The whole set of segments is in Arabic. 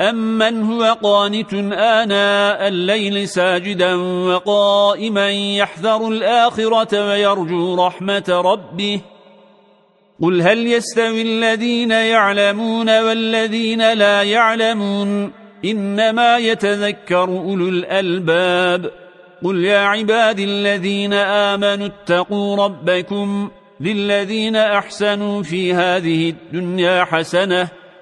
أمن هو قانت آناء الليل ساجدا وقائما يحذر الآخرة ويرجو رحمة ربه قل هل يستوي الذين يعلمون والذين لا يعلمون إنما يتذكر أولو الألباب قل يا عباد الذين آمنوا اتقوا ربكم للذين أحسنوا في هذه الدنيا حسنة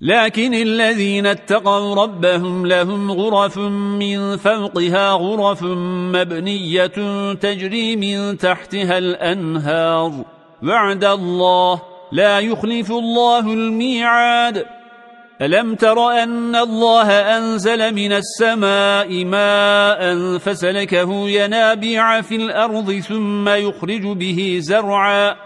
لكن الذين اتقوا ربهم لهم غرف من فوقها غرف مبنية تجري من تحتها الأنهار. وعد الله لا يخلف الله الميعاد. ألم تر أن الله أنزل من السماء ماء فسلكه ينابيع في الأرض ثم يخرج به زرعاً؟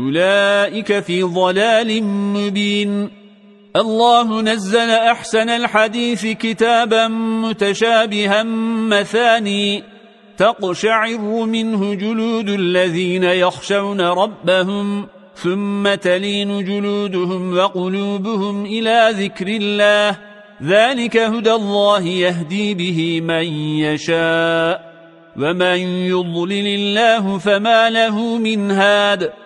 أولئك في ضلال مبين. الله نزل أحسن الحديث كتابا متشابها مثاني. تقشعر منه جلود الذين يخشون ربهم ثم تلين جلودهم وقلوبهم إلى ذكر الله. ذلك هدى الله يهدي به من يشاء. ومن يضلل الله فما له من هاد.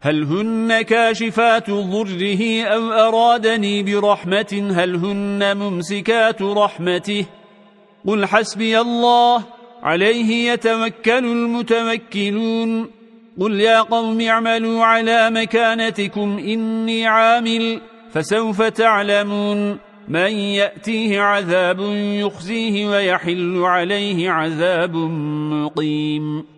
هل هن كاشفات ضره أو أرادني برحمة؟ هل هن ممسكات رحمته؟ قل حسبي الله عليه يتوكل المتوكلون. قل يا قوم اعملوا على مكانتكم إني عامل فسوف تعلمون. من يأتيه عذاب يخزيه ويحل عليه عذاب مقيم.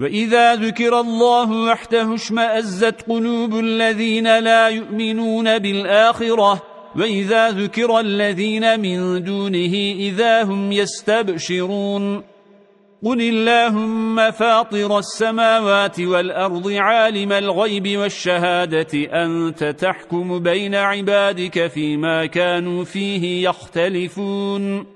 وإذا ذكر الله وحده اشمأزت قلوب الذين لا يؤمنون بالآخرة وإذا ذكر الذين من دونه إذا هم يستبشرون قل اللهم فاطر السماوات والأرض عالم الغيب والشهادة أنت تحكم بين عبادك فيما كانوا فيه يختلفون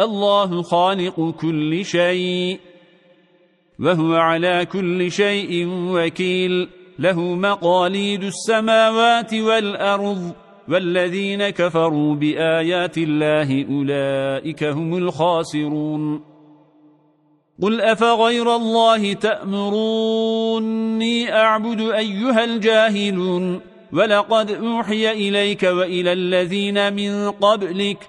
الله خالق كل شيء وهو على كل شيء وكيل. له مقاليد السماوات والأرض والذين كفروا بآيات الله أولئك هم الخاسرون. قل أفغير الله تأمروني أعبد أيها الجاهلون؟ ولقد أوحي إليك وإلى الذين من قبلك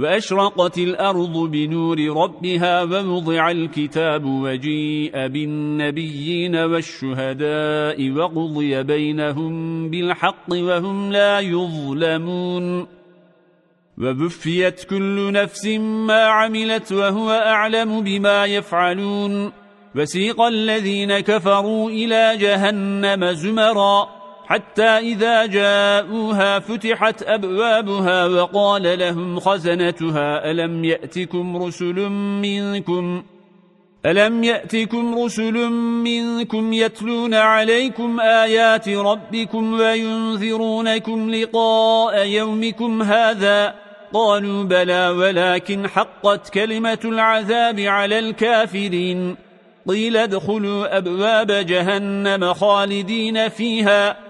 وأشرقت الأرض بنور ربها ووضع الكتاب وجيء بالنبيين والشهداء وقضي بينهم بالحق وهم لا يظلمون. وبفيت كل نفس ما عملت وهو أعلم بما يفعلون. وسيق الذين كفروا إلى جهنم زمراً. حتى إذا جاءوها فتحت أبوابها وقال لهم خزنتها ألم يأتكم رسل منكم؟ ألم يأتكم رسل منكم يتلون عليكم آيات ربكم وينذرونكم لقاء يومكم هذا؟ قالوا بلى ولكن حقت كلمة العذاب على الكافرين. قيل ادخلوا أبواب جهنم خالدين فيها.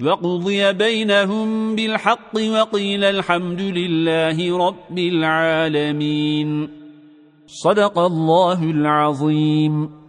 وقضي بينهم بالحق وقيل الحمد لله رب العالمين صدق الله العظيم